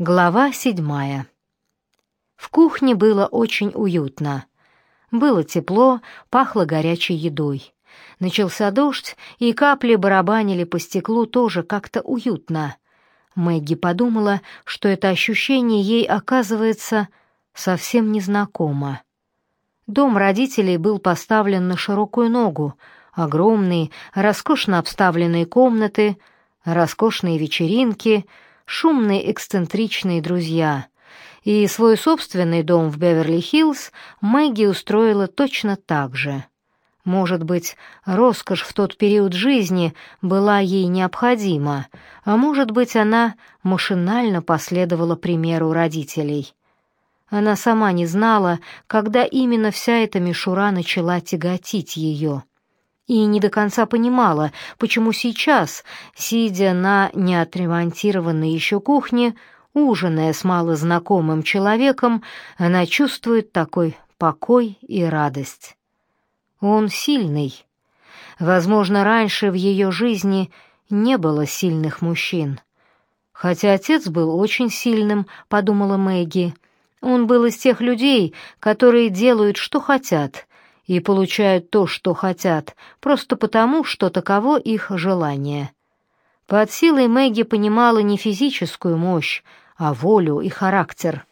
Глава седьмая. В кухне было очень уютно. Было тепло, пахло горячей едой. Начался дождь, и капли барабанили по стеклу тоже как-то уютно. Мэгги подумала, что это ощущение ей оказывается совсем незнакомо. Дом родителей был поставлен на широкую ногу, огромные, роскошно обставленные комнаты, роскошные вечеринки — шумные эксцентричные друзья. И свой собственный дом в Беверли-Хиллз Мэгги устроила точно так же. Может быть, роскошь в тот период жизни была ей необходима, а может быть, она машинально последовала примеру родителей. Она сама не знала, когда именно вся эта мишура начала тяготить ее и не до конца понимала, почему сейчас, сидя на неотремонтированной еще кухне, ужиная с малознакомым человеком, она чувствует такой покой и радость. Он сильный. Возможно, раньше в ее жизни не было сильных мужчин. Хотя отец был очень сильным, подумала Мэгги. Он был из тех людей, которые делают, что хотят, и получают то, что хотят, просто потому, что таково их желание. Под силой Мэгги понимала не физическую мощь, а волю и характер.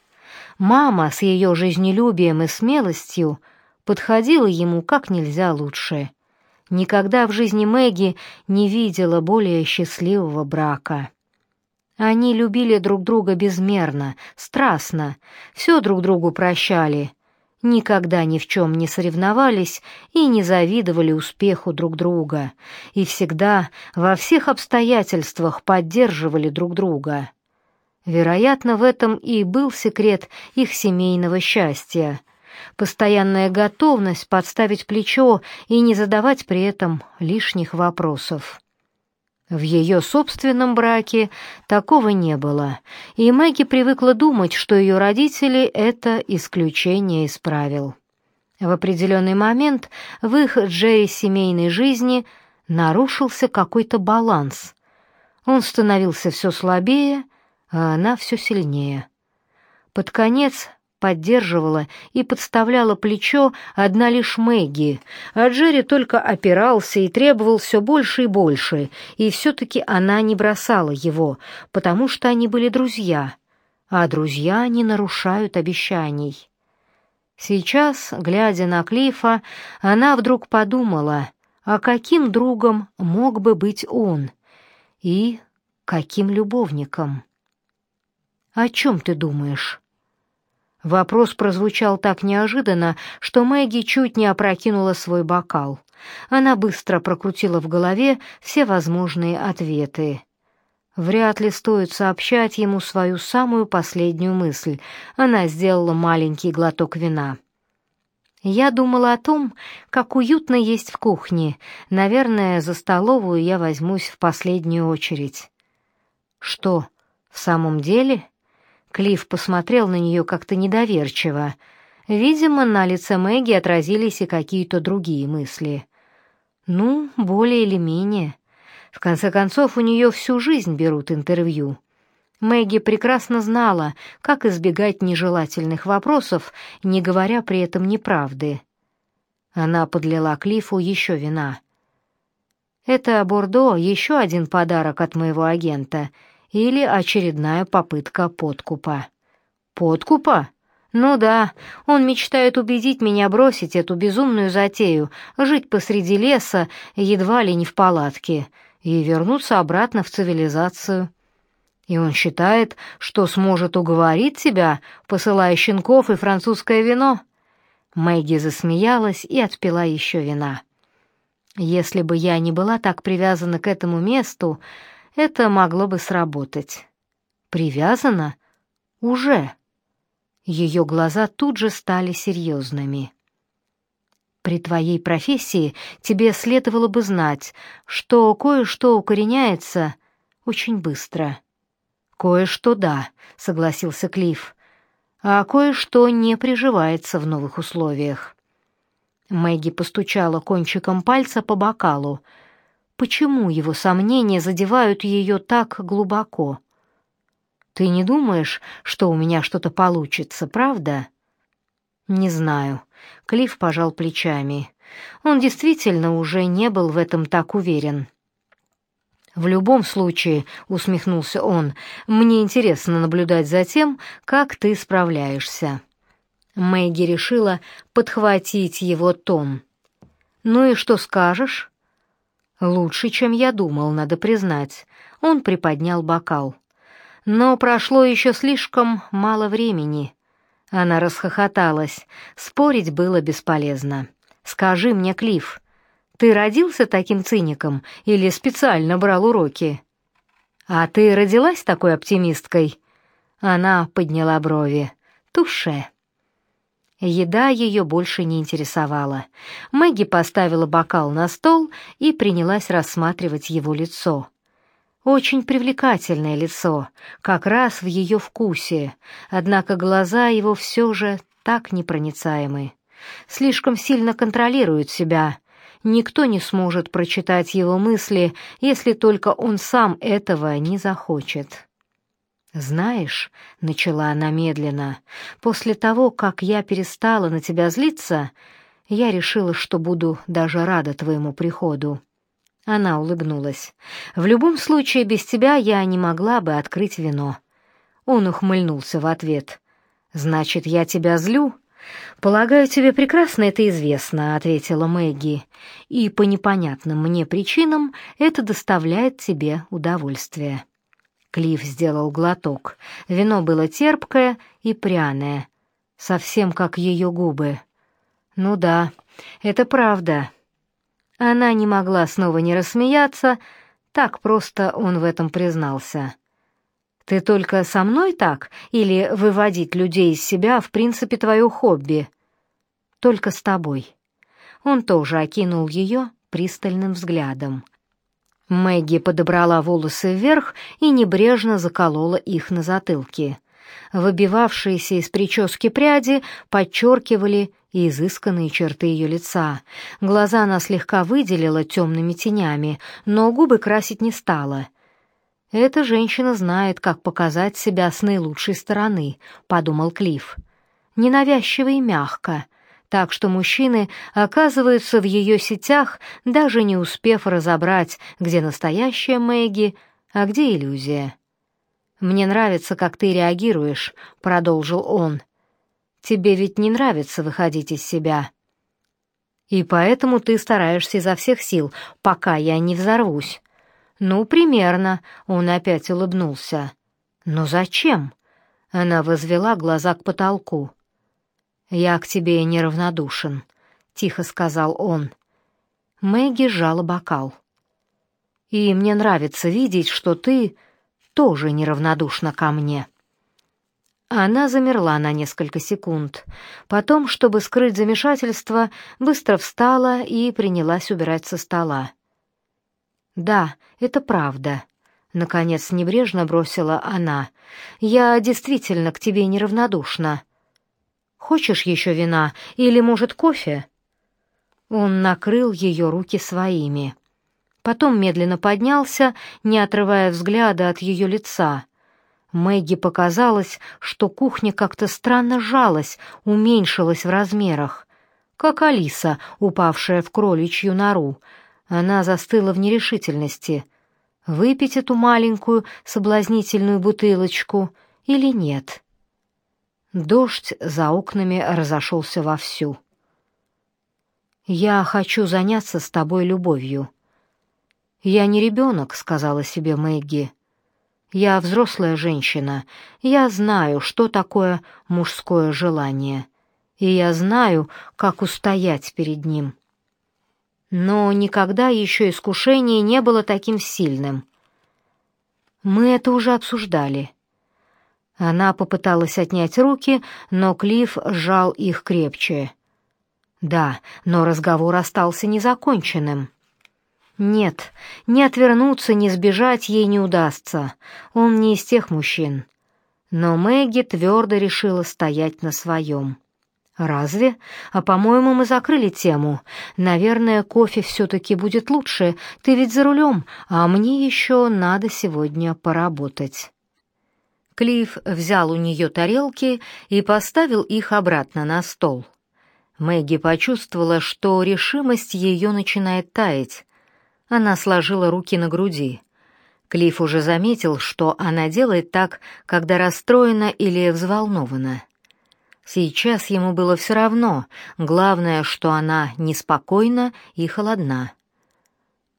Мама с ее жизнелюбием и смелостью подходила ему как нельзя лучше. Никогда в жизни Мэгги не видела более счастливого брака. Они любили друг друга безмерно, страстно, все друг другу прощали, никогда ни в чем не соревновались и не завидовали успеху друг друга, и всегда во всех обстоятельствах поддерживали друг друга. Вероятно, в этом и был секрет их семейного счастья. Постоянная готовность подставить плечо и не задавать при этом лишних вопросов. В ее собственном браке такого не было, и Мэгги привыкла думать, что ее родители это исключение из правил. В определенный момент в их Джерри семейной жизни нарушился какой-то баланс. Он становился все слабее, а она все сильнее. Под конец поддерживала и подставляла плечо одна лишь Мэгги, а Джерри только опирался и требовал все больше и больше, и все-таки она не бросала его, потому что они были друзья, а друзья не нарушают обещаний. Сейчас, глядя на Клифа, она вдруг подумала, а каким другом мог бы быть он и каким любовником. «О чем ты думаешь?» Вопрос прозвучал так неожиданно, что Мэгги чуть не опрокинула свой бокал. Она быстро прокрутила в голове все возможные ответы. Вряд ли стоит сообщать ему свою самую последнюю мысль. Она сделала маленький глоток вина. Я думала о том, как уютно есть в кухне. Наверное, за столовую я возьмусь в последнюю очередь. Что, в самом деле? Клифф посмотрел на нее как-то недоверчиво. Видимо, на лице Мэгги отразились и какие-то другие мысли. Ну, более или менее. В конце концов, у нее всю жизнь берут интервью. Мэгги прекрасно знала, как избегать нежелательных вопросов, не говоря при этом неправды. Она подлила Клиффу еще вина. «Это Бордо, еще один подарок от моего агента», или очередная попытка подкупа. Подкупа? Ну да, он мечтает убедить меня бросить эту безумную затею, жить посреди леса, едва ли не в палатке, и вернуться обратно в цивилизацию. И он считает, что сможет уговорить тебя, посылая щенков и французское вино. Мэгги засмеялась и отпила еще вина. Если бы я не была так привязана к этому месту, это могло бы сработать. Привязана? Уже. Ее глаза тут же стали серьезными. При твоей профессии тебе следовало бы знать, что кое-что укореняется очень быстро. Кое-что да, согласился Клифф, а кое-что не приживается в новых условиях. Мэгги постучала кончиком пальца по бокалу. Почему его сомнения задевают ее так глубоко? Ты не думаешь, что у меня что-то получится, правда? Не знаю. Клифф пожал плечами. Он действительно уже не был в этом так уверен. В любом случае, усмехнулся он. Мне интересно наблюдать за тем, как ты справляешься. Мэгги решила подхватить его тон. Ну и что скажешь? Лучше, чем я думал, надо признать. Он приподнял бокал. Но прошло еще слишком мало времени. Она расхохоталась. Спорить было бесполезно. Скажи мне, Клифф, ты родился таким циником или специально брал уроки? А ты родилась такой оптимисткой? Она подняла брови. Туше. Еда ее больше не интересовала. Мэгги поставила бокал на стол и принялась рассматривать его лицо. Очень привлекательное лицо, как раз в ее вкусе, однако глаза его все же так непроницаемы. Слишком сильно контролирует себя. Никто не сможет прочитать его мысли, если только он сам этого не захочет. «Знаешь», — начала она медленно, — «после того, как я перестала на тебя злиться, я решила, что буду даже рада твоему приходу». Она улыбнулась. «В любом случае, без тебя я не могла бы открыть вино». Он ухмыльнулся в ответ. «Значит, я тебя злю?» «Полагаю, тебе прекрасно это известно», — ответила Мэгги. «И по непонятным мне причинам это доставляет тебе удовольствие». Клифф сделал глоток. Вино было терпкое и пряное, совсем как ее губы. Ну да, это правда. Она не могла снова не рассмеяться, так просто он в этом признался. Ты только со мной так или выводить людей из себя в принципе твое хобби? Только с тобой. Он тоже окинул ее пристальным взглядом. Мэгги подобрала волосы вверх и небрежно заколола их на затылке. Выбивавшиеся из прически пряди подчеркивали изысканные черты ее лица. Глаза она слегка выделила темными тенями, но губы красить не стала. «Эта женщина знает, как показать себя с наилучшей стороны», — подумал Клифф. «Ненавязчиво и мягко, так что мужчины оказываются в ее сетях, даже не успев разобрать, где настоящая Мэгги, а где иллюзия. «Мне нравится, как ты реагируешь», — продолжил он. «Тебе ведь не нравится выходить из себя». «И поэтому ты стараешься изо всех сил, пока я не взорвусь». «Ну, примерно», — он опять улыбнулся. «Но зачем?» Она возвела глаза к потолку. «Я к тебе неравнодушен», — тихо сказал он. Мэгги сжала бокал. «И мне нравится видеть, что ты тоже неравнодушна ко мне». Она замерла на несколько секунд. Потом, чтобы скрыть замешательство, быстро встала и принялась убирать со стола. «Да, это правда», — наконец небрежно бросила она. «Я действительно к тебе неравнодушна. Хочешь еще вина или, может, кофе?» Он накрыл ее руки своими. Потом медленно поднялся, не отрывая взгляда от ее лица. Мэгги показалось, что кухня как-то странно сжалась, уменьшилась в размерах. Как Алиса, упавшая в кроличью нору. Она застыла в нерешительности. Выпить эту маленькую соблазнительную бутылочку или нет? Дождь за окнами разошелся вовсю. «Я хочу заняться с тобой любовью». «Я не ребенок», — сказала себе Мэгги. «Я взрослая женщина. Я знаю, что такое мужское желание. И я знаю, как устоять перед ним». Но никогда еще искушение не было таким сильным. Мы это уже обсуждали. Она попыталась отнять руки, но Клифф сжал их крепче. Да, но разговор остался незаконченным. Нет, ни отвернуться, ни сбежать ей не удастся. Он не из тех мужчин. Но Мэгги твердо решила стоять на своем. «Разве? А, по-моему, мы закрыли тему. Наверное, кофе все-таки будет лучше. Ты ведь за рулем, а мне еще надо сегодня поработать». Клифф взял у нее тарелки и поставил их обратно на стол. Мэгги почувствовала, что решимость ее начинает таять. Она сложила руки на груди. Клифф уже заметил, что она делает так, когда расстроена или взволнована. Сейчас ему было все равно, главное, что она неспокойна и холодна.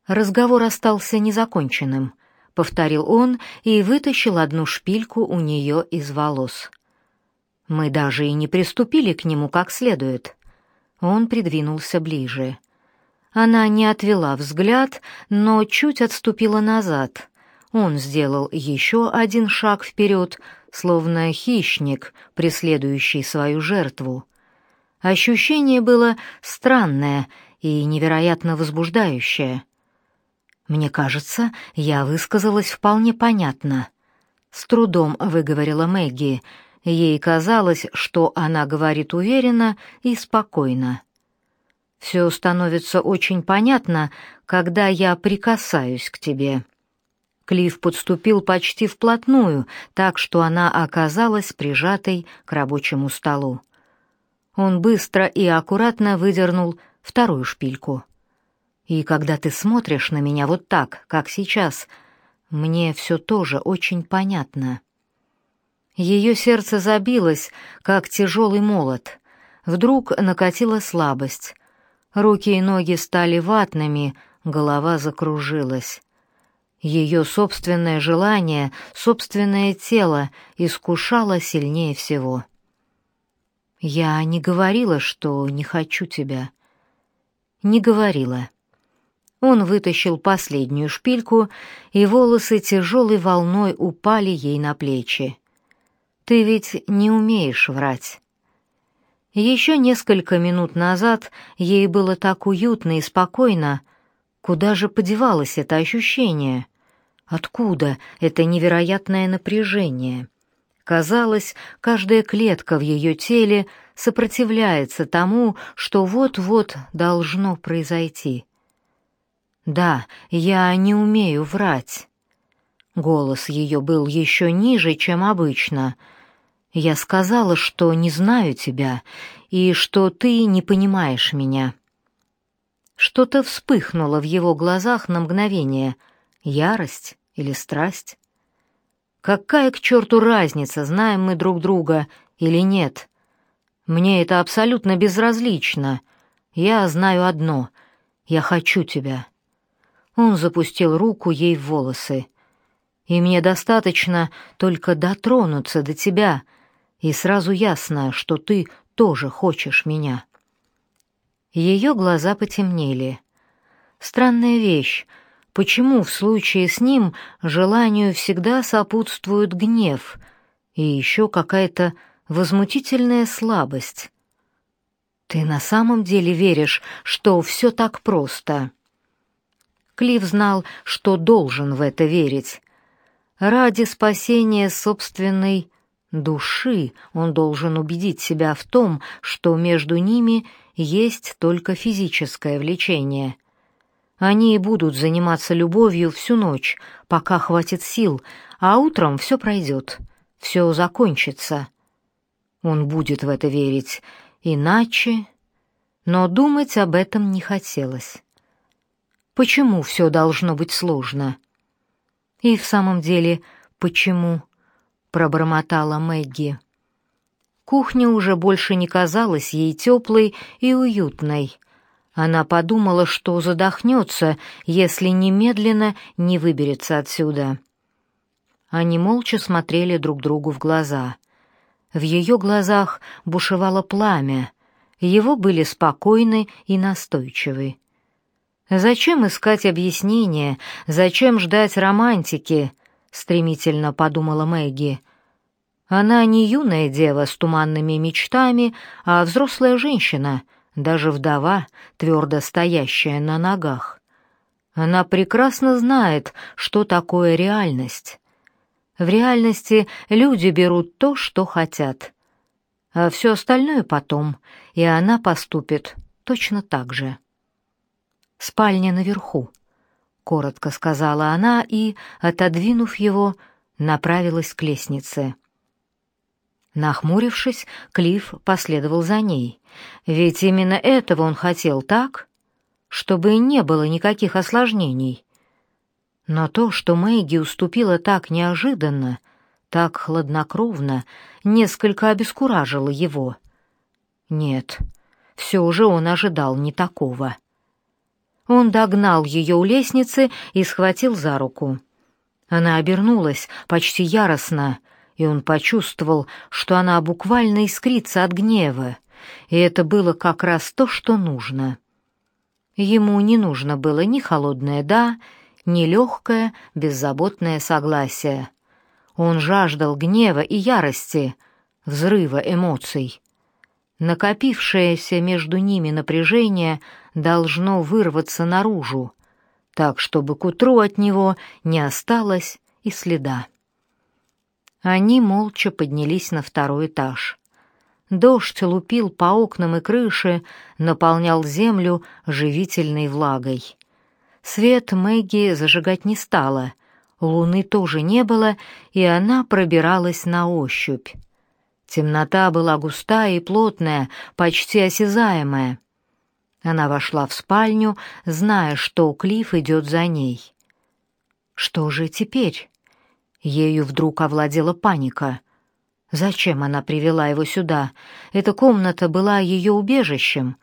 Разговор остался незаконченным, повторил он и вытащил одну шпильку у нее из волос. Мы даже и не приступили к нему как следует. Он придвинулся ближе. Она не отвела взгляд, но чуть отступила назад. Он сделал еще один шаг вперед, словно хищник, преследующий свою жертву. Ощущение было странное и невероятно возбуждающее. Мне кажется, я высказалась вполне понятно. С трудом выговорила Мэгги. Ей казалось, что она говорит уверенно и спокойно. Все становится очень понятно, когда я прикасаюсь к тебе. Клифф подступил почти вплотную, так что она оказалась прижатой к рабочему столу. Он быстро и аккуратно выдернул вторую шпильку. И когда ты смотришь на меня вот так, как сейчас, мне все тоже очень понятно. Ее сердце забилось, как тяжелый молот. Вдруг накатила слабость. Руки и ноги стали ватными, голова закружилась. Ее собственное желание, собственное тело искушало сильнее всего. Я не говорила, что не хочу тебя. Не говорила. Он вытащил последнюю шпильку, и волосы тяжелой волной упали ей на плечи. Ты ведь не умеешь врать. Еще несколько минут назад ей было так уютно и спокойно. Куда же подевалось это ощущение? Откуда это невероятное напряжение? Казалось, каждая клетка в ее теле сопротивляется тому, что вот-вот должно произойти. Да, я не умею врать. Голос ее был еще ниже, чем обычно — я сказала, что не знаю тебя и что ты не понимаешь меня. Что-то вспыхнуло в его глазах на мгновение. Ярость или страсть? Какая к черту разница, знаем мы друг друга или нет? Мне это абсолютно безразлично. Я знаю одно — я хочу тебя. Он запустил руку ей в волосы. И мне достаточно только дотронуться до тебя — и сразу ясно, что ты тоже хочешь меня. Ее глаза потемнели. Странная вещь. Почему в случае с ним желанию всегда сопутствует гнев и еще какая-то возмутительная слабость? Ты на самом деле веришь, что все так просто? Клифф знал, что должен в это верить. Ради спасения собственной души он должен убедить себя в том, что между ними есть только физическое влечение. Они и будут заниматься любовью всю ночь, пока хватит сил, а утром все пройдет, все закончится. Он будет в это верить, иначе... Но думать об этом не хотелось. Почему все должно быть сложно? И в самом деле, почему пробормотала Мэгги. Кухня уже больше не казалась ей теплой и уютной. Она подумала, что задохнется, если немедленно не выберется отсюда. Они молча смотрели друг другу в глаза. В ее глазах бушевало пламя, его были спокойны и настойчивы. Зачем искать объяснения, зачем ждать романтики? стремительно подумала Мэгги. Она не юная дева с туманными мечтами, а взрослая женщина, даже вдова, твердо стоящая на ногах. Она прекрасно знает, что такое реальность. В реальности люди берут то, что хотят, а все остальное потом, и она поступит точно так же. Спальня наверху, коротко сказала она и, отодвинув его, направилась к лестнице. Нахмурившись, Клифф последовал за ней. Ведь именно этого он хотел, так? Чтобы не было никаких осложнений. Но то, что Мэгги уступила так неожиданно, так хладнокровно, несколько обескуражило его. Нет, все же он ожидал не такого. Он догнал ее у лестницы и схватил за руку. Она обернулась почти яростно, и он почувствовал, что она буквально искрится от гнева, и это было как раз то, что нужно. Ему не нужно было ни холодное «да», ни легкое, беззаботное согласие. Он жаждал гнева и ярости, взрыва эмоций. Накопившееся между ними напряжение должно вырваться наружу, так чтобы к утру от него не осталось и следа. Они молча поднялись на второй этаж. Дождь лупил по окнам и крыше, наполнял землю живительной влагой. Свет Мэгги зажигать не стала, луны тоже не было, и она пробиралась на ощупь. Темнота была густая и плотная, почти осязаемая. Она вошла в спальню, зная, что Клифф идет за ней. Что же теперь? Ею вдруг овладела паника. Зачем она привела его сюда? Эта комната была ее убежищем,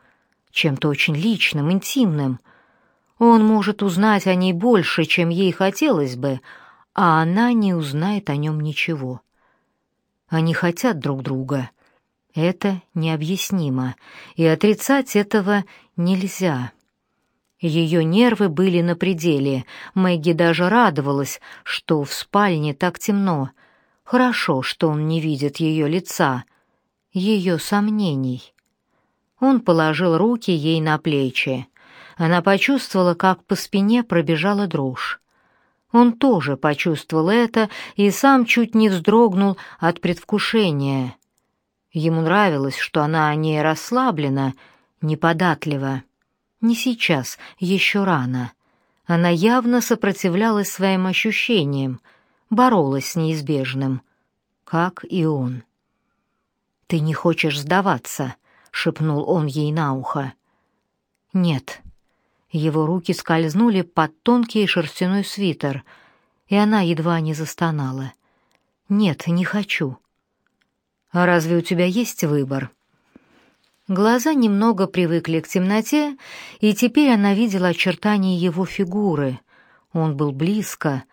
чем-то очень личным, интимным. Он может узнать о ней больше, чем ей хотелось бы, а она не узнает о нем ничего. Они хотят друг друга. Это необъяснимо, и отрицать этого нельзя. Ее нервы были на пределе. Мэгги даже радовалась, что в спальне так темно. Хорошо, что он не видит ее лица, ее сомнений. Он положил руки ей на плечи. Она почувствовала, как по спине пробежала дрожь. Он тоже почувствовал это и сам чуть не вздрогнул от предвкушения. Ему нравилось, что она не расслаблена, неподатлива. Не сейчас, еще рано. Она явно сопротивлялась своим ощущениям, боролась с неизбежным, как и он. «Ты не хочешь сдаваться», — шепнул он ей на ухо. «Нет». Его руки скользнули под тонкий шерстяной свитер, и она едва не застонала. «Нет, не хочу». «А разве у тебя есть выбор?» Глаза немного привыкли к темноте, и теперь она видела очертания его фигуры. Он был близко,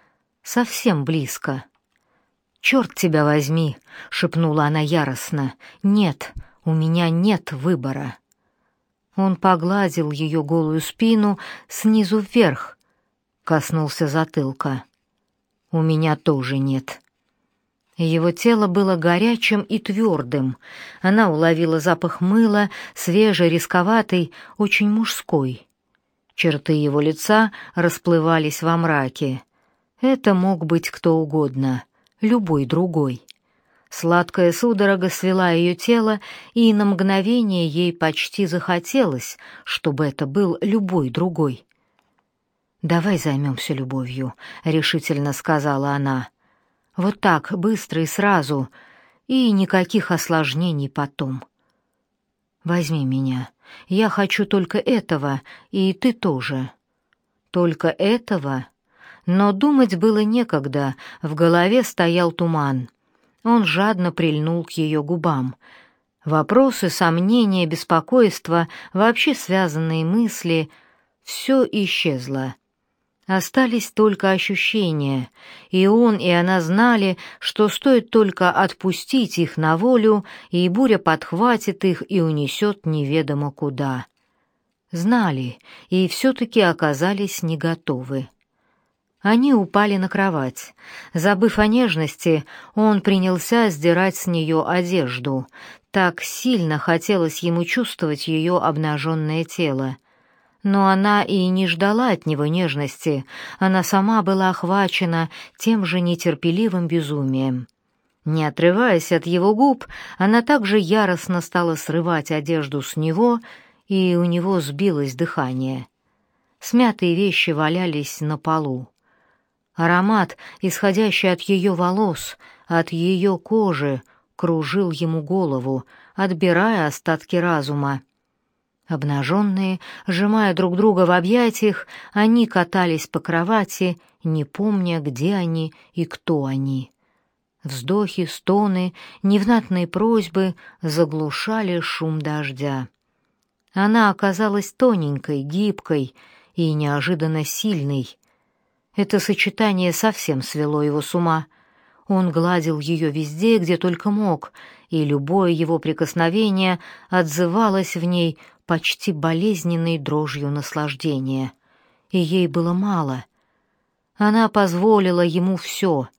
совсем близко. «Черт тебя возьми!» — шепнула она яростно. «Нет, у меня нет выбора». Он погладил ее голую спину снизу вверх, коснулся затылка. «У меня тоже нет». Его тело было горячим и твердым. Она уловила запах мыла, свежий, рисковатый, очень мужской. Черты его лица расплывались во мраке. Это мог быть кто угодно, любой другой. Сладкая судорога свела ее тело, и на мгновение ей почти захотелось, чтобы это был любой другой. «Давай займемся любовью», — решительно сказала она. Вот так, быстро и сразу, и никаких осложнений потом. Возьми меня. Я хочу только этого, и ты тоже. Только этого? Но думать было некогда, в голове стоял туман. Он жадно прильнул к ее губам. Вопросы, сомнения, беспокойство, вообще связанные мысли — все исчезло. Остались только ощущения, и он и она знали, что стоит только отпустить их на волю, и буря подхватит их и унесет неведомо куда. Знали, и все-таки оказались не готовы. Они упали на кровать. Забыв о нежности, он принялся сдирать с нее одежду. Так сильно хотелось ему чувствовать ее обнаженное тело. Но она и не ждала от него нежности, она сама была охвачена тем же нетерпеливым безумием. Не отрываясь от его губ, она также яростно стала срывать одежду с него, и у него сбилось дыхание. Смятые вещи валялись на полу. Аромат, исходящий от ее волос, от ее кожи, кружил ему голову, отбирая остатки разума. Обнаженные, сжимая друг друга в объятиях, они катались по кровати, не помня, где они и кто они. Вздохи, стоны, невнатные просьбы заглушали шум дождя. Она оказалась тоненькой, гибкой и неожиданно сильной. Это сочетание совсем свело его с ума. Он гладил ее везде, где только мог, и любое его прикосновение отзывалось в ней почти болезненной дрожью наслаждения. И ей было мало. Она позволила ему все —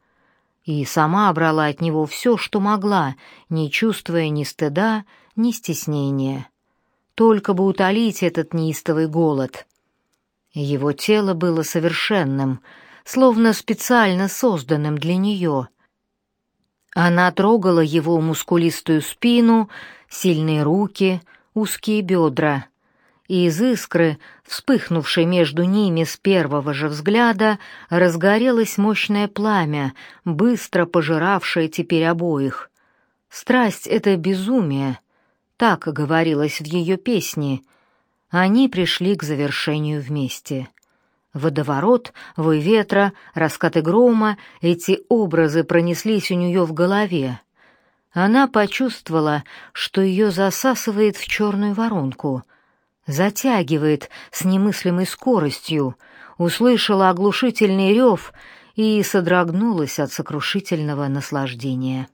и сама брала от него все, что могла, не чувствуя ни стыда, ни стеснения. Только бы утолить этот неистовый голод. Его тело было совершенным, словно специально созданным для нее. Она трогала его мускулистую спину, сильные руки, узкие бедра — и из искры, вспыхнувшей между ними с первого же взгляда, разгорелось мощное пламя, быстро пожиравшее теперь обоих. Страсть — это безумие, так говорилось в ее песне. Они пришли к завершению вместе. Водоворот, вой ветра, раскаты грома — эти образы пронеслись у нее в голове. Она почувствовала, что ее засасывает в черную воронку — затягивает с немыслимой скоростью, услышала оглушительный рев и содрогнулась от сокрушительного наслаждения.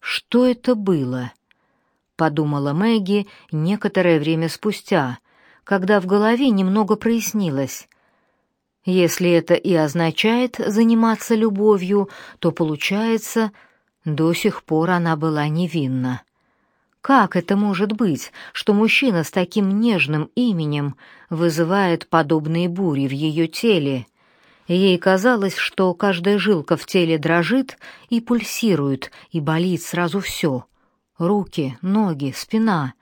«Что это было?» — подумала Мэгги некоторое время спустя, когда в голове немного прояснилось. Если это и означает заниматься любовью, то, получается, до сих пор она была невинна. Как это может быть, что мужчина с таким нежным именем вызывает подобные бури в ее теле? Ей казалось, что каждая жилка в теле дрожит и пульсирует, и болит сразу все. Руки, ноги, спина.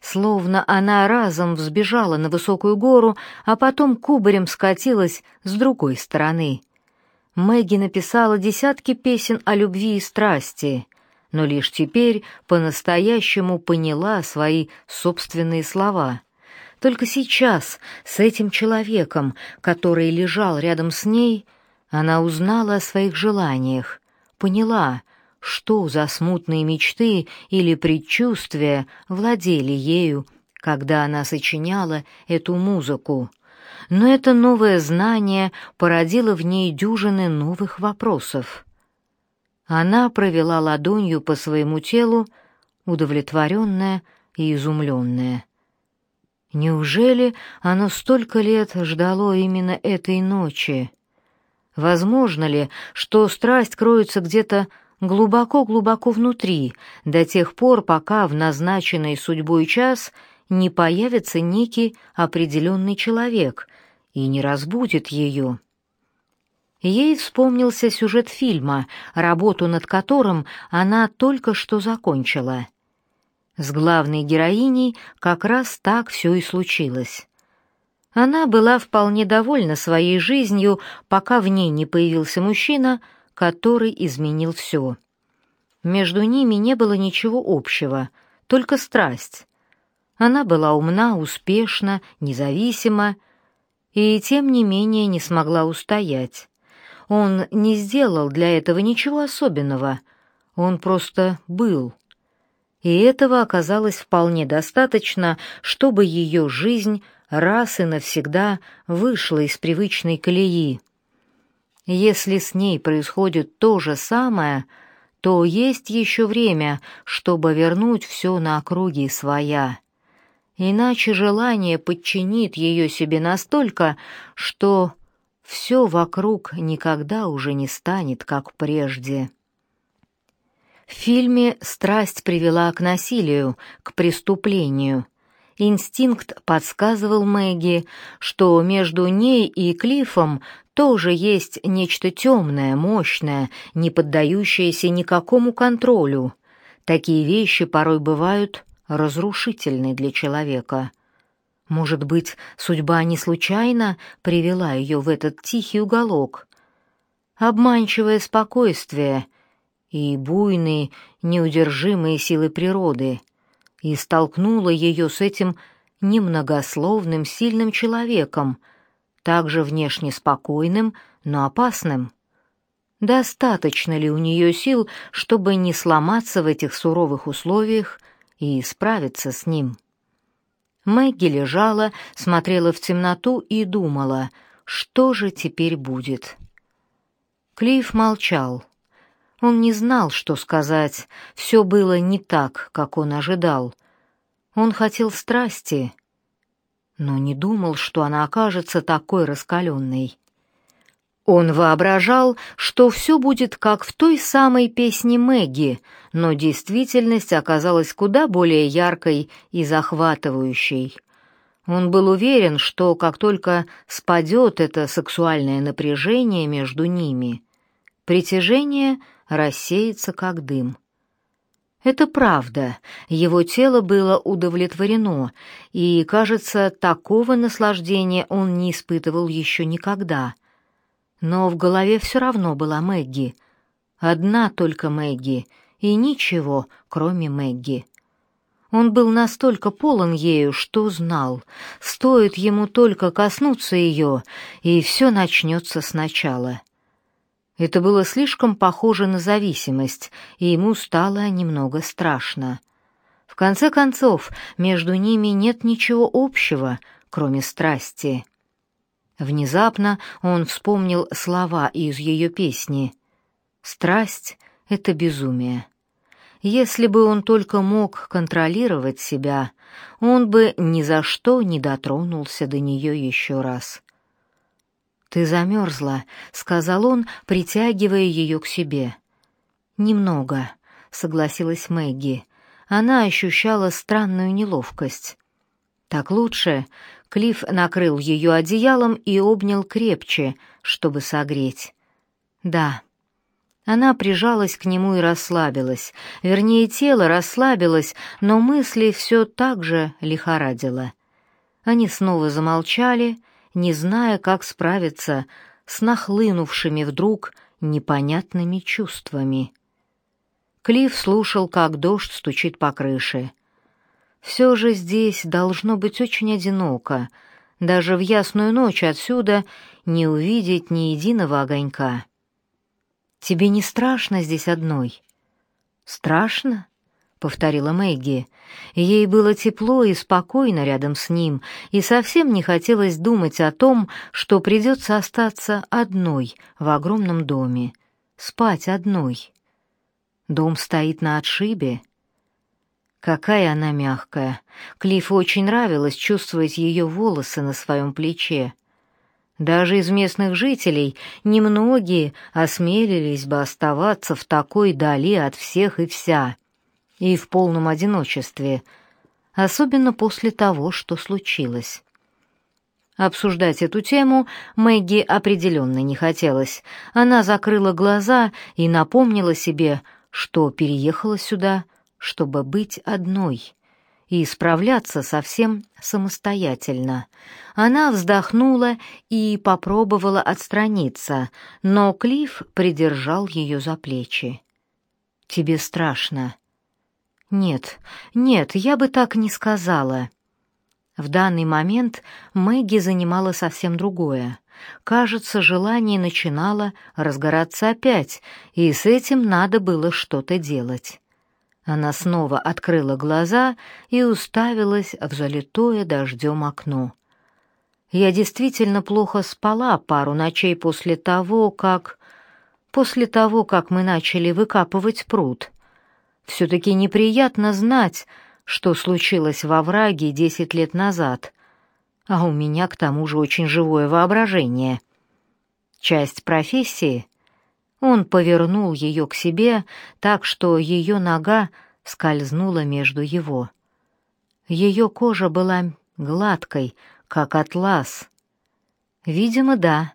Словно она разом взбежала на высокую гору, а потом кубарем скатилась с другой стороны. Мэгги написала десятки песен о любви и страсти — но лишь теперь по-настоящему поняла свои собственные слова. Только сейчас, с этим человеком, который лежал рядом с ней, она узнала о своих желаниях, поняла, что за смутные мечты или предчувствия владели ею, когда она сочиняла эту музыку. Но это новое знание породило в ней дюжины новых вопросов. Она провела ладонью по своему телу, удовлетворенная и изумленная. Неужели оно столько лет ждало именно этой ночи? Возможно ли, что страсть кроется где-то глубоко-глубоко внутри, до тех пор, пока в назначенный судьбой час не появится некий определенный человек и не разбудит ее? Ей вспомнился сюжет фильма, работу над которым она только что закончила. С главной героиней как раз так все и случилось. Она была вполне довольна своей жизнью, пока в ней не появился мужчина, который изменил все. Между ними не было ничего общего, только страсть. Она была умна, успешна, независима, и тем не менее не смогла устоять. Он не сделал для этого ничего особенного, он просто был. И этого оказалось вполне достаточно, чтобы ее жизнь раз и навсегда вышла из привычной колеи. Если с ней происходит то же самое, то есть еще время, чтобы вернуть все на округи своя. Иначе желание подчинит ее себе настолько, что все вокруг никогда уже не станет, как прежде. В фильме страсть привела к насилию, к преступлению. Инстинкт подсказывал Мэгги, что между ней и Клифом тоже есть нечто темное, мощное, не поддающееся никакому контролю. Такие вещи порой бывают разрушительны для человека. Может быть, судьба не случайно привела ее в этот тихий уголок, обманчивое спокойствие и буйные, неудержимые силы природы, и столкнула ее с этим немногословным, сильным человеком, также внешне спокойным, но опасным. Достаточно ли у нее сил, чтобы не сломаться в этих суровых условиях и справиться с ним? Мэгги лежала, смотрела в темноту и думала, что же теперь будет. Клифф молчал. Он не знал, что сказать, все было не так, как он ожидал. Он хотел страсти, но не думал, что она окажется такой раскаленной. Он воображал, что все будет как в той самой песне Мэгги, но действительность оказалась куда более яркой и захватывающей. Он был уверен, что как только спадет это сексуальное напряжение между ними, притяжение рассеется как дым. Это правда, его тело было удовлетворено, и, кажется, такого наслаждения он не испытывал еще никогда — но в голове все равно была Мэгги. Одна только Мэгги, и ничего, кроме Мэгги. Он был настолько полон ею, что знал, стоит ему только коснуться ее, и все начнется сначала. Это было слишком похоже на зависимость, и ему стало немного страшно. В конце концов, между ними нет ничего общего, кроме страсти. Внезапно он вспомнил слова из ее песни. «Страсть — это безумие». Если бы он только мог контролировать себя, он бы ни за что не дотронулся до нее еще раз. «Ты замерзла», — сказал он, притягивая ее к себе. «Немного», — согласилась Мэгги. Она ощущала странную неловкость. «Так лучше, Клифф накрыл ее одеялом и обнял крепче, чтобы согреть. Да. Она прижалась к нему и расслабилась. Вернее, тело расслабилось, но мысли все так же лихорадило. Они снова замолчали, не зная, как справиться с нахлынувшими вдруг непонятными чувствами. Клифф слушал, как дождь стучит по крыше. Все же здесь должно быть очень одиноко. Даже в ясную ночь отсюда не увидеть ни единого огонька. Тебе не страшно здесь одной? Страшно? повторила Мэгги. Ей было тепло и спокойно рядом с ним, и совсем не хотелось думать о том, что придется остаться одной в огромном доме, спать одной. Дом стоит на отшибе, Какая она мягкая. Клиффу очень нравилось чувствовать ее волосы на своем плече. Даже из местных жителей немногие осмелились бы оставаться в такой дали от всех и вся, и в полном одиночестве, особенно после того, что случилось. Обсуждать эту тему Мэгги определенно не хотелось. Она закрыла глаза и напомнила себе, что переехала сюда чтобы быть одной и справляться совсем самостоятельно. Она вздохнула и попробовала отстраниться, но Клифф придержал ее за плечи. «Тебе страшно?» «Нет, нет, я бы так не сказала». В данный момент Мэгги занимала совсем другое. Кажется, желание начинало разгораться опять, и с этим надо было что-то делать. Она снова открыла глаза и уставилась в залитое дождем окно. Я действительно плохо спала пару ночей после того, как... После того, как мы начали выкапывать пруд. Все-таки неприятно знать, что случилось во враге десять лет назад. А у меня к тому же очень живое воображение. Часть профессии — он повернул ее к себе так, что ее нога скользнула между его. Ее кожа была гладкой, как атлас. Видимо, да.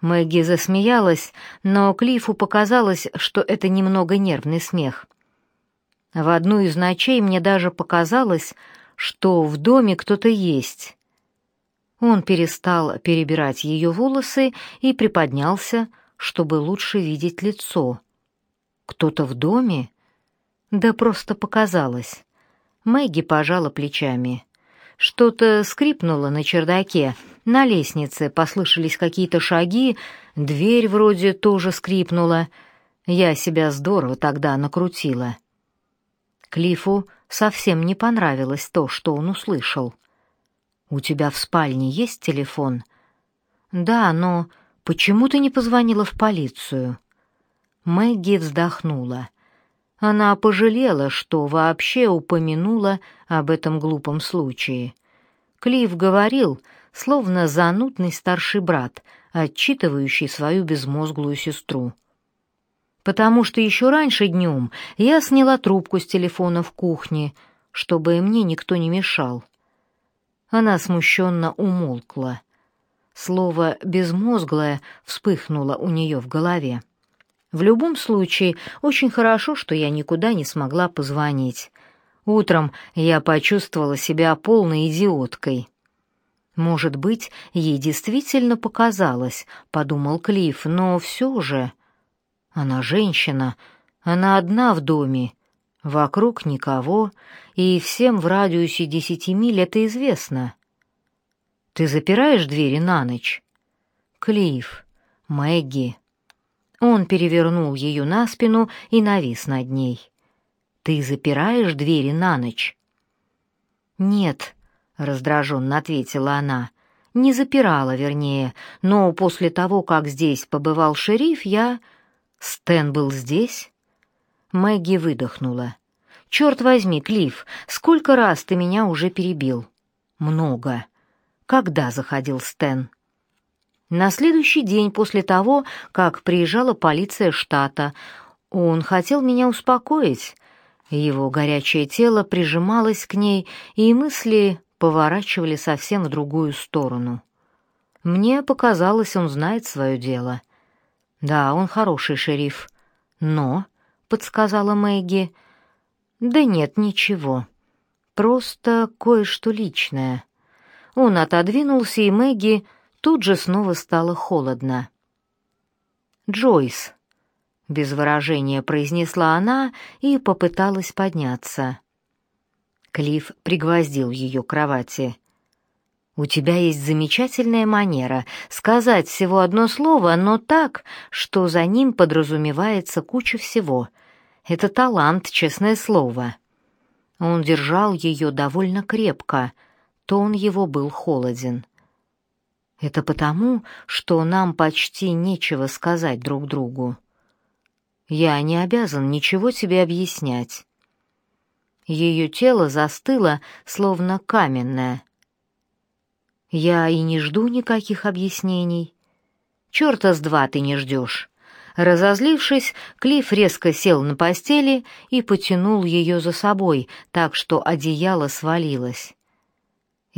Мэгги засмеялась, но Клифу показалось, что это немного нервный смех. В одну из ночей мне даже показалось, что в доме кто-то есть. Он перестал перебирать ее волосы и приподнялся, чтобы лучше видеть лицо. Кто-то в доме? Да просто показалось. Мэгги пожала плечами. Что-то скрипнуло на чердаке, на лестнице послышались какие-то шаги, дверь вроде тоже скрипнула. Я себя здорово тогда накрутила. Клифу совсем не понравилось то, что он услышал. «У тебя в спальне есть телефон?» «Да, но почему ты не позвонила в полицию?» Мэгги вздохнула. Она пожалела, что вообще упомянула об этом глупом случае. Клифф говорил, словно занудный старший брат, отчитывающий свою безмозглую сестру. Потому что еще раньше днем я сняла трубку с телефона в кухне, чтобы мне никто не мешал. Она смущенно умолкла. Слово «безмозглое» вспыхнуло у нее в голове. В любом случае, очень хорошо, что я никуда не смогла позвонить. Утром я почувствовала себя полной идиоткой. Может быть, ей действительно показалось, подумал Клифф, но все же она женщина, она одна в доме, вокруг никого, и всем в радиусе десяти миль это известно. Ты запираешь двери на ночь? Клифф, Мэгги, он перевернул ее на спину и навис над ней. «Ты запираешь двери на ночь?» «Нет», — раздраженно ответила она. «Не запирала, вернее, но после того, как здесь побывал шериф, я...» «Стэн был здесь?» Мэгги выдохнула. «Черт возьми, Клифф, сколько раз ты меня уже перебил?» «Много. Когда заходил Стэн?» На следующий день после того, как приезжала полиция штата, он хотел меня успокоить. Его горячее тело прижималось к ней, и мысли поворачивали совсем в другую сторону. Мне показалось, он знает свое дело. Да, он хороший шериф. Но, — подсказала Мэгги, — да нет, ничего. Просто кое-что личное. Он отодвинулся, и Мэгги Тут же снова стало холодно. «Джойс», — без выражения произнесла она и попыталась подняться. Клифф пригвоздил ее к кровати. «У тебя есть замечательная манера сказать всего одно слово, но так, что за ним подразумевается куча всего. Это талант, честное слово». Он держал ее довольно крепко, тон его был холоден. Это потому, что нам почти нечего сказать друг другу. Я не обязан ничего тебе объяснять. Ее тело застыло, словно каменное. Я и не жду никаких объяснений. Чёрта с два ты не ждешь. Разозлившись, Клифф резко сел на постели и потянул ее за собой, так что одеяло свалилось.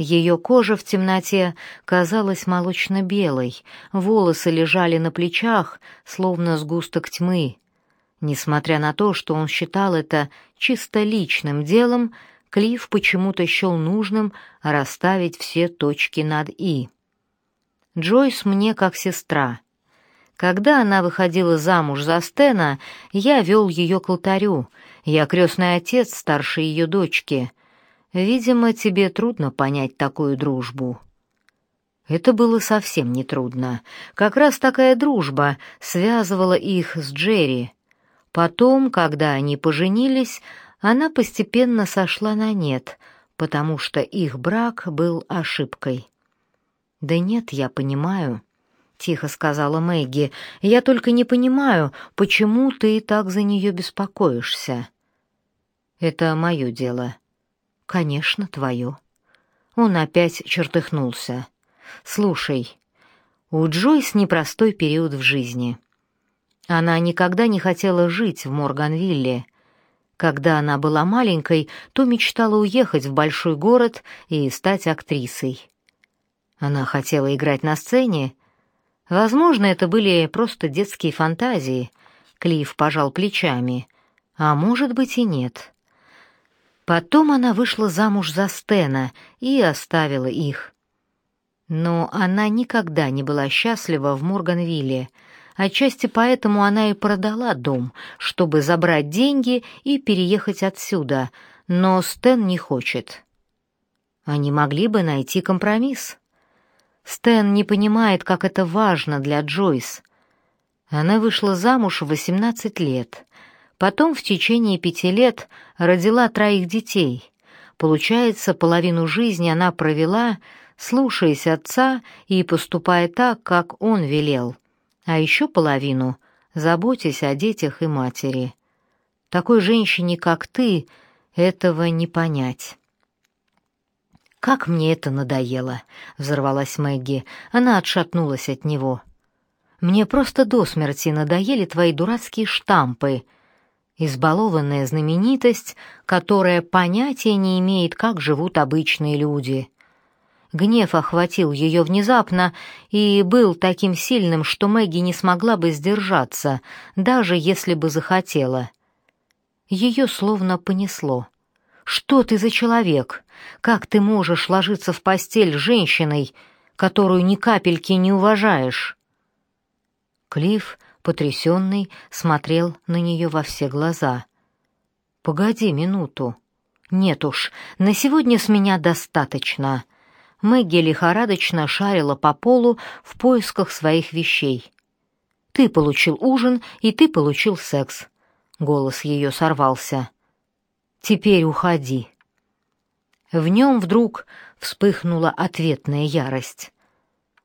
Ее кожа в темноте казалась молочно-белой, волосы лежали на плечах, словно сгусток тьмы. Несмотря на то, что он считал это чисто личным делом, Клифф почему-то счел нужным расставить все точки над «и». Джойс мне как сестра. Когда она выходила замуж за Стена, я вел ее к алтарю. Я крестный отец старшей ее дочки — Видимо, тебе трудно понять такую дружбу. Это было совсем не трудно. Как раз такая дружба связывала их с Джерри. Потом, когда они поженились, она постепенно сошла на нет, потому что их брак был ошибкой. Да нет, я понимаю, тихо сказала Мэгги. Я только не понимаю, почему ты так за нее беспокоишься. Это мое дело. «Конечно, твое». Он опять чертыхнулся. «Слушай, у Джойс непростой период в жизни. Она никогда не хотела жить в Морганвилле. Когда она была маленькой, то мечтала уехать в большой город и стать актрисой. Она хотела играть на сцене. Возможно, это были просто детские фантазии. Клифф пожал плечами. А может быть и нет. Потом она вышла замуж за Стена и оставила их. Но она никогда не была счастлива в Морганвилле. Отчасти поэтому она и продала дом, чтобы забрать деньги и переехать отсюда, но Стэн не хочет. Они могли бы найти компромисс. Стэн не понимает, как это важно для Джойс. Она вышла замуж в 18 лет. Потом в течение пяти лет родила троих детей. Получается, половину жизни она провела, слушаясь отца и поступая так, как он велел, а еще половину — заботясь о детях и матери. Такой женщине, как ты, этого не понять. «Как мне это надоело!» — взорвалась Мэгги. Она отшатнулась от него. «Мне просто до смерти надоели твои дурацкие штампы. Избалованная знаменитость, которая понятия не имеет, как живут обычные люди». Гнев охватил ее внезапно и был таким сильным, что Мэгги не смогла бы сдержаться, даже если бы захотела. Ее словно понесло. «Что ты за человек? Как ты можешь ложиться в постель с женщиной, которую ни капельки не уважаешь?» Клифф, потрясенный, смотрел на нее во все глаза. «Погоди минуту. Нет уж, на сегодня с меня достаточно». Мэгги лихорадочно шарила по полу в поисках своих вещей. «Ты получил ужин, и ты получил секс». Голос ее сорвался. «Теперь уходи». В нем вдруг вспыхнула ответная ярость.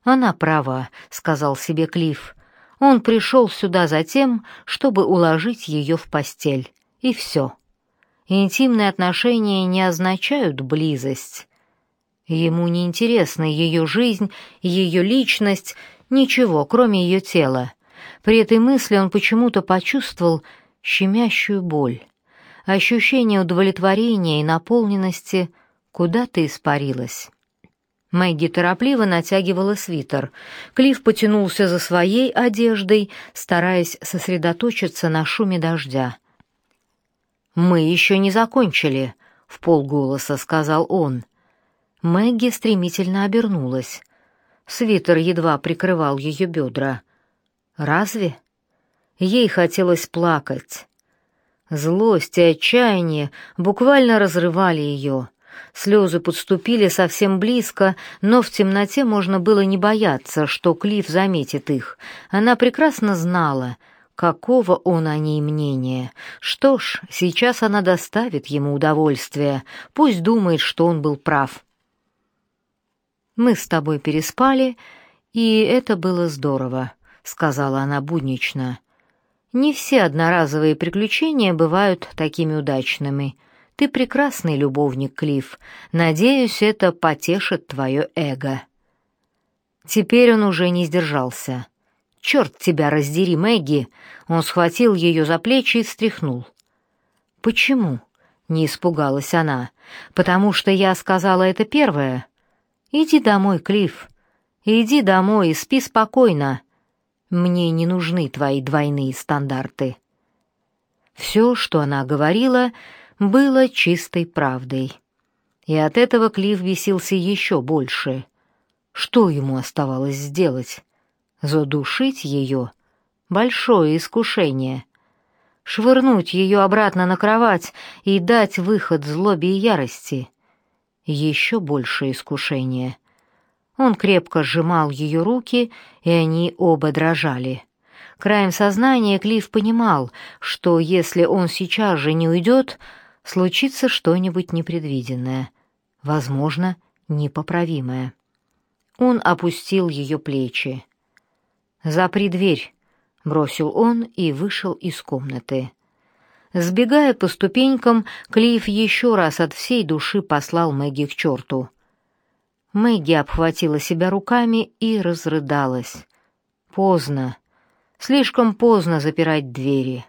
«Она права», — сказал себе Клифф. «Он пришел сюда за тем, чтобы уложить ее в постель. И все. Интимные отношения не означают близость». Ему не интересна ее жизнь, ее личность, ничего, кроме ее тела. При этой мысли он почему-то почувствовал щемящую боль. Ощущение удовлетворения и наполненности куда-то испарилось. Мэгги торопливо натягивала свитер. Клифф потянулся за своей одеждой, стараясь сосредоточиться на шуме дождя. «Мы еще не закончили», — в полголоса сказал он. Мэгги стремительно обернулась. Свитер едва прикрывал ее бедра. «Разве?» Ей хотелось плакать. Злость и отчаяние буквально разрывали ее. Слезы подступили совсем близко, но в темноте можно было не бояться, что Клифф заметит их. Она прекрасно знала, какого он о ней мнения. Что ж, сейчас она доставит ему удовольствие. Пусть думает, что он был прав. Мы с тобой переспали, и это было здорово, сказала она буднично. Не все одноразовые приключения бывают такими удачными. Ты прекрасный любовник, Клифф. Надеюсь, это потешит твое эго. Теперь он уже не сдержался. «Черт тебя раздери, Мэгги!» Он схватил ее за плечи и встряхнул. «Почему?» — не испугалась она. «Потому что я сказала это первое?» Иди домой, Клифф. Иди домой и спи спокойно. Мне не нужны твои двойные стандарты. Все, что она говорила, было чистой правдой. И от этого Клифф бесился еще больше. Что ему оставалось сделать? Задушить ее? Большое искушение. Швырнуть ее обратно на кровать и дать выход злобе и ярости еще большее искушение. Он крепко сжимал ее руки, и они оба дрожали. Краем сознания Клифф понимал, что если он сейчас же не уйдет, случится что-нибудь непредвиденное, возможно, непоправимое. Он опустил ее плечи. «Запри дверь», — бросил он и вышел из комнаты. Сбегая по ступенькам, Клифф еще раз от всей души послал Мэгги к черту. Мэгги обхватила себя руками и разрыдалась. Поздно, слишком поздно запирать двери.